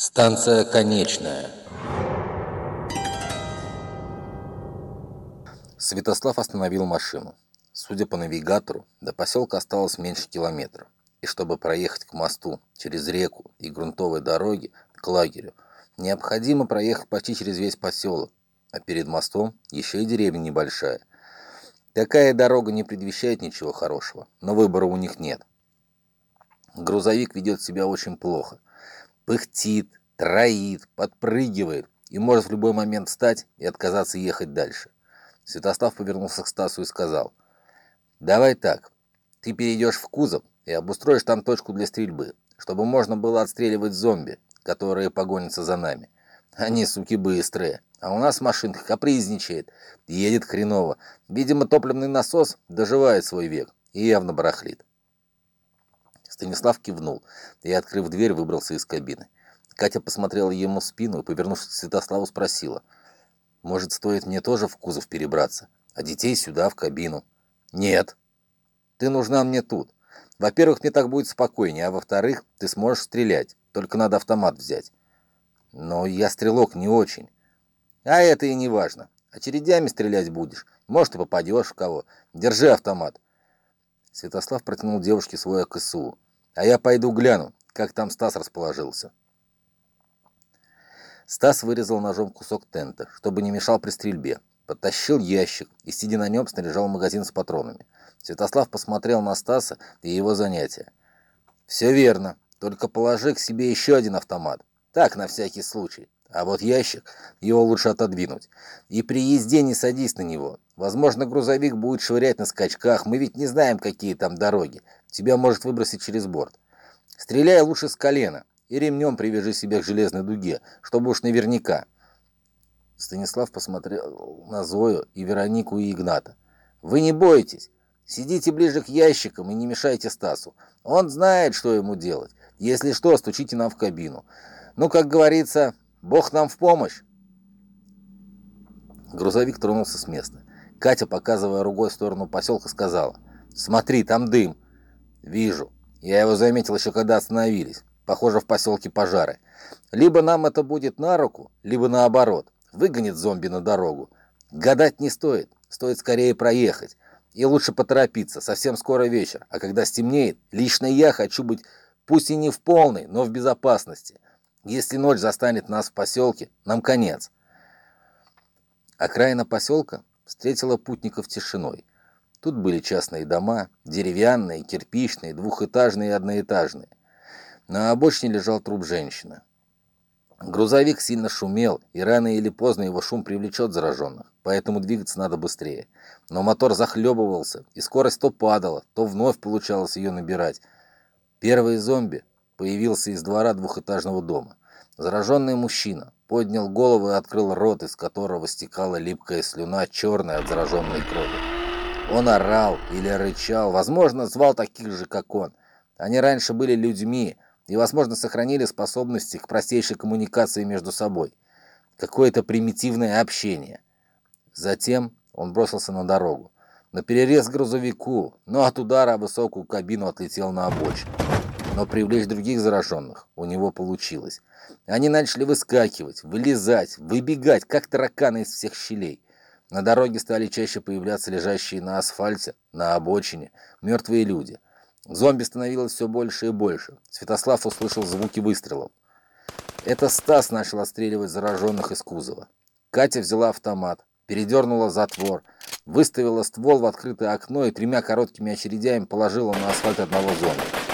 Станция конечная. Святослав остановил машину. Судя по навигатору, до поселка осталось меньше километра. И чтобы проехать к мосту через реку и грунтовой дороге к лагерю, необходимо проехать почти через весь поселок, а перед мостом еще и деревня небольшая. Такая дорога не предвещает ничего хорошего, но выбора у них нет. Грузовик ведет себя очень плохо пыхтит, троит, подпрыгивает и может в любой момент встать и отказаться ехать дальше. Святослав повернулся к Стасу и сказал, «Давай так, ты перейдешь в кузов и обустроишь там точку для стрельбы, чтобы можно было отстреливать зомби, которые погонятся за нами. Они, суки, быстрые, а у нас машинка капризничает, едет хреново. Видимо, топливный насос доживает свой век и явно барахлит. Станислав кивнул и, открыв дверь, выбрался из кабины. Катя посмотрела ему в спину и, повернувшись к Святославу, спросила. «Может, стоит мне тоже в кузов перебраться, а детей сюда, в кабину?» «Нет. Ты нужна мне тут. Во-первых, мне так будет спокойнее, а во-вторых, ты сможешь стрелять, только надо автомат взять». «Но я стрелок не очень». «А это и не важно. Очередями стрелять будешь. Может, и попадешь в кого. Держи автомат». Святослав протянул девушке свой АКСУ. А я пойду гляну, как там Стас расположился. Стас вырезал ножом кусок тента, чтобы не мешал при стрельбе. Подтащил ящик и, сидя на нем, снаряжал магазин с патронами. Святослав посмотрел на Стаса и его занятия. «Все верно, только положи к себе еще один автомат. Так, на всякий случай. А вот ящик, его лучше отодвинуть. И при езде не садись на него. Возможно, грузовик будет швырять на скачках. Мы ведь не знаем, какие там дороги. Тебя может выбросить через борт. Стреляй лучше с колена. И ремнем привяжи себя к железной дуге, чтобы уж наверняка. Станислав посмотрел на Зою и Веронику и Игната. «Вы не бойтесь. Сидите ближе к ящикам и не мешайте Стасу. Он знает, что ему делать. Если что, стучите нам в кабину. Ну, как говорится, Бог нам в помощь!» Грузовик тронулся с места. Катя, показывая рукой в сторону поселка, сказала. «Смотри, там дым!» «Вижу. Я его заметил еще когда остановились. Похоже, в поселке пожары. Либо нам это будет на руку, либо наоборот. Выгонит зомби на дорогу. Гадать не стоит. Стоит скорее проехать. И лучше поторопиться. Совсем скоро вечер. А когда стемнеет, лично я хочу быть, пусть и не в полной, но в безопасности. Если ночь застанет нас в поселке, нам конец. Окраина поселка встретила путников тишиной. Тут были частные дома, деревянные, кирпичные, двухэтажные и одноэтажные. На обочине лежал труп женщины. Грузовик сильно шумел, и рано или поздно его шум привлечет зараженных, поэтому двигаться надо быстрее. Но мотор захлебывался, и скорость то падала, то вновь получалось ее набирать. Первый зомби появился из двора двухэтажного дома. Зараженный мужчина поднял голову и открыл рот, из которого стекала липкая слюна, черная от зараженной крови. Он орал или рычал, возможно, звал таких же, как он. Они раньше были людьми и, возможно, сохранили способности к простейшей коммуникации между собой. Какое-то примитивное общение. Затем он бросился на дорогу. На перерез грузовику, но от удара высокую кабину отлетел на обочину но привлечь других зараженных у него получилось. Они начали выскакивать, вылезать, выбегать, как тараканы из всех щелей. На дороге стали чаще появляться лежащие на асфальте, на обочине, мертвые люди. Зомби становилось все больше и больше. Святослав услышал звуки выстрелов. Это Стас начал отстреливать зараженных из кузова. Катя взяла автомат, передернула затвор, выставила ствол в открытое окно и тремя короткими очередями положила на асфальт одного зомби.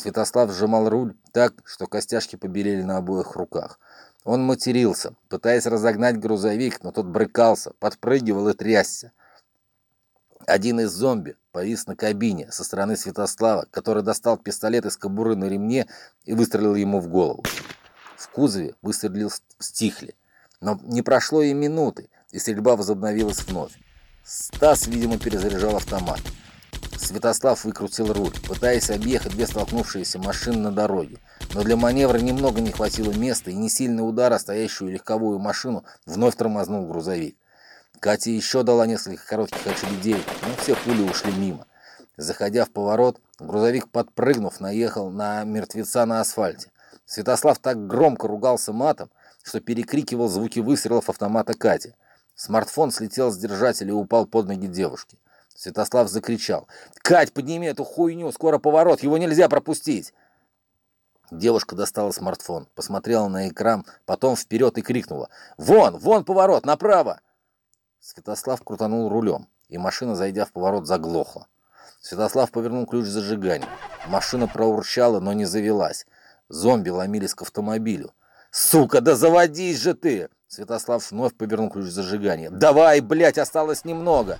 Святослав сжимал руль так, что костяшки побелели на обоих руках. Он матерился, пытаясь разогнать грузовик, но тот брыкался, подпрыгивал и трясся. Один из зомби повис на кабине со стороны Святослава, который достал пистолет из кобуры на ремне и выстрелил ему в голову. В кузове выстрелил стихли. Но не прошло и минуты, и стрельба возобновилась вновь. Стас, видимо, перезаряжал автомат. Святослав выкрутил руль, пытаясь объехать две столкнувшиеся машины на дороге. Но для маневра немного не хватило места, и несильный удар, о стоящую легковую машину, вновь тормознул грузовик. Катя еще дала несколько коротких очередей, но все пули ушли мимо. Заходя в поворот, грузовик, подпрыгнув, наехал на мертвеца на асфальте. Святослав так громко ругался матом, что перекрикивал звуки выстрелов автомата Кати. Смартфон слетел с держателя и упал под ноги девушки. Святослав закричал. «Кать, подними эту хуйню! Скоро поворот! Его нельзя пропустить!» Девушка достала смартфон, посмотрела на экран, потом вперед и крикнула. «Вон! Вон поворот! Направо!» Святослав крутанул рулем, и машина, зайдя в поворот, заглохла. Святослав повернул ключ зажигания. Машина проурчала, но не завелась. Зомби ломились к автомобилю. «Сука, да заводись же ты!» Святослав вновь повернул ключ зажигания. «Давай, блядь, осталось немного!»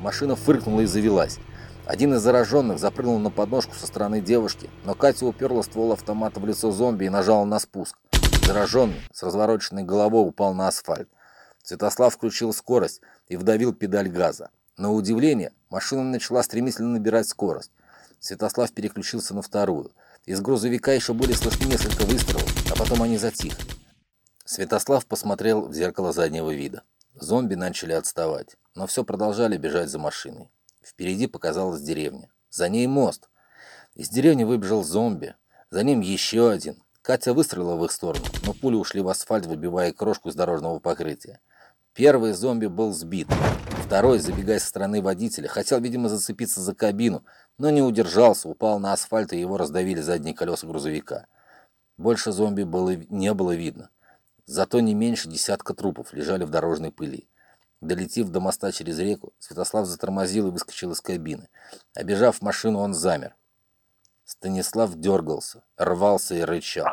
Машина фыркнула и завелась. Один из зараженных запрыгнул на подножку со стороны девушки, но Катя уперла ствол автомата в лицо зомби и нажала на спуск. Зараженный с развороченной головой упал на асфальт. Святослав включил скорость и вдавил педаль газа. На удивление, машина начала стремительно набирать скорость. Святослав переключился на вторую. Из грузовика еще были слышны несколько выстрелов, а потом они затихли. Святослав посмотрел в зеркало заднего вида. Зомби начали отставать, но все продолжали бежать за машиной. Впереди показалась деревня. За ней мост. Из деревни выбежал зомби. За ним еще один. Катя выстрелила в их сторону, но пули ушли в асфальт, выбивая крошку с дорожного покрытия. Первый зомби был сбит. Второй, забегая со стороны водителя, хотел, видимо, зацепиться за кабину, но не удержался, упал на асфальт, и его раздавили задние колеса грузовика. Больше зомби было, не было видно. Зато не меньше десятка трупов лежали в дорожной пыли. Долетев до моста через реку, Святослав затормозил и выскочил из кабины. Обежав машину, он замер. Станислав дергался, рвался и рычал.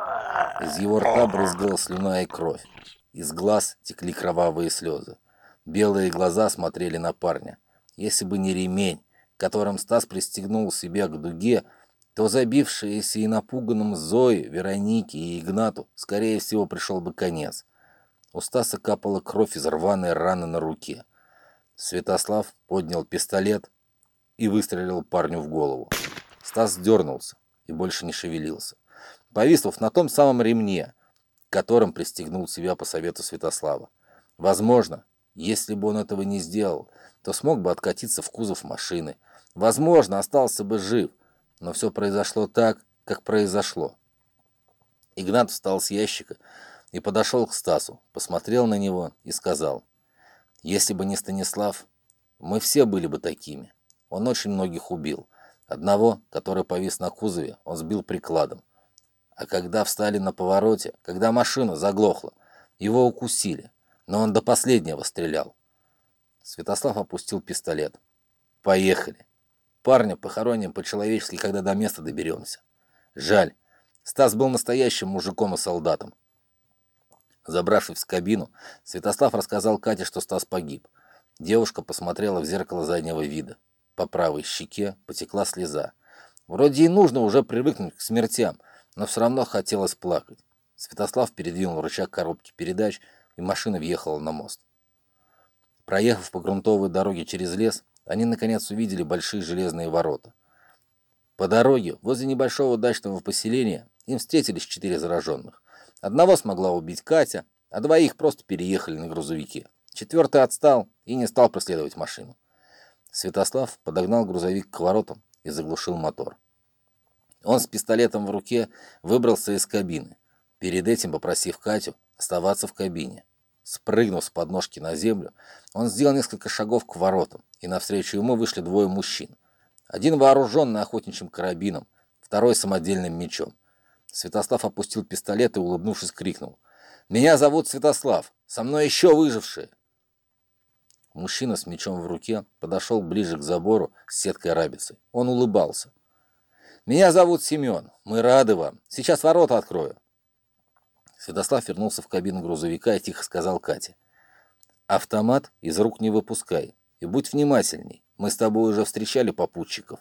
Из его рта брызгала слюна и кровь. Из глаз текли кровавые слезы. Белые глаза смотрели на парня. Если бы не ремень, которым Стас пристегнул себя к дуге, то забившиеся и напуганным Зои, Веронике и Игнату, скорее всего, пришел бы конец. У Стаса капала кровь из рваной раны на руке. Святослав поднял пистолет и выстрелил парню в голову. Стас дернулся и больше не шевелился. Повиснув на том самом ремне, которым пристегнул себя по совету Святослава. Возможно, если бы он этого не сделал, то смог бы откатиться в кузов машины. Возможно, остался бы жив, но все произошло так, как произошло. Игнат встал с ящика и подошел к Стасу, посмотрел на него и сказал, «Если бы не Станислав, мы все были бы такими. Он очень многих убил. Одного, который повис на кузове, он сбил прикладом. А когда встали на повороте, когда машина заглохла, его укусили, но он до последнего стрелял. Святослав опустил пистолет. «Поехали. Парня похороним по-человечески, когда до места доберемся. Жаль. Стас был настоящим мужиком и солдатом. Забравшись в кабину, Святослав рассказал Кате, что Стас погиб. Девушка посмотрела в зеркало заднего вида. По правой щеке потекла слеза. Вроде и нужно уже привыкнуть к смертям, но все равно хотелось плакать. Святослав передвинул рычаг коробки передач, и машина въехала на мост. Проехав по грунтовой дороге через лес, они наконец увидели большие железные ворота. По дороге, возле небольшого дачного поселения, им встретились четыре зараженных. Одного смогла убить Катя, а двоих просто переехали на грузовике. Четвертый отстал и не стал преследовать машину. Святослав подогнал грузовик к воротам и заглушил мотор. Он с пистолетом в руке выбрался из кабины, перед этим попросив Катю оставаться в кабине. Спрыгнув с подножки на землю, он сделал несколько шагов к воротам, и навстречу ему вышли двое мужчин. Один вооруженный охотничьим карабином, второй самодельным мечом. Святослав опустил пистолет и, улыбнувшись, крикнул. «Меня зовут Святослав! Со мной еще выжившие!» Мужчина с мечом в руке подошел ближе к забору с сеткой рабицы. Он улыбался. «Меня зовут Семен. Мы рады вам. Сейчас ворота открою». Святослав вернулся в кабину грузовика и тихо сказал Кате. «Автомат из рук не выпускай. И будь внимательней. Мы с тобой уже встречали попутчиков».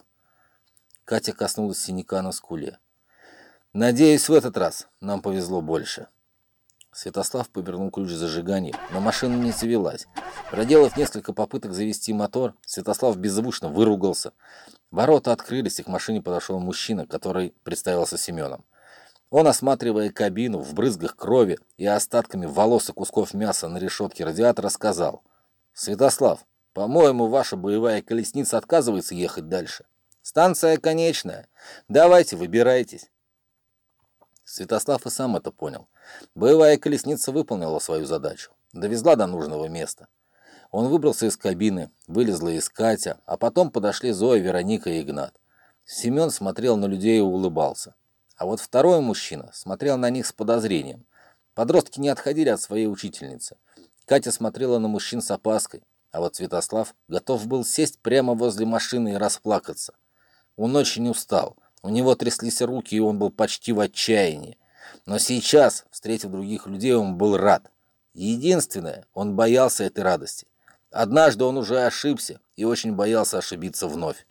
Катя коснулась синяка на скуле. «Надеюсь, в этот раз нам повезло больше». Святослав повернул ключ зажигания, но машина не завелась. Проделав несколько попыток завести мотор, Святослав беззвучно выругался. Ворота открылись, и к машине подошел мужчина, который представился Семеном. Он, осматривая кабину в брызгах крови и остатками волос и кусков мяса на решетке радиатора, сказал, «Святослав, по-моему, ваша боевая колесница отказывается ехать дальше. Станция конечная. Давайте, выбирайтесь». Святослав и сам это понял. Боевая колесница выполнила свою задачу. Довезла до нужного места. Он выбрался из кабины, вылезла из Катя, а потом подошли Зоя, Вероника и Игнат. Семен смотрел на людей и улыбался. А вот второй мужчина смотрел на них с подозрением. Подростки не отходили от своей учительницы. Катя смотрела на мужчин с опаской, а вот Святослав готов был сесть прямо возле машины и расплакаться. Он очень устал. У него тряслись руки, и он был почти в отчаянии. Но сейчас, встретив других людей, он был рад. Единственное, он боялся этой радости. Однажды он уже ошибся и очень боялся ошибиться вновь.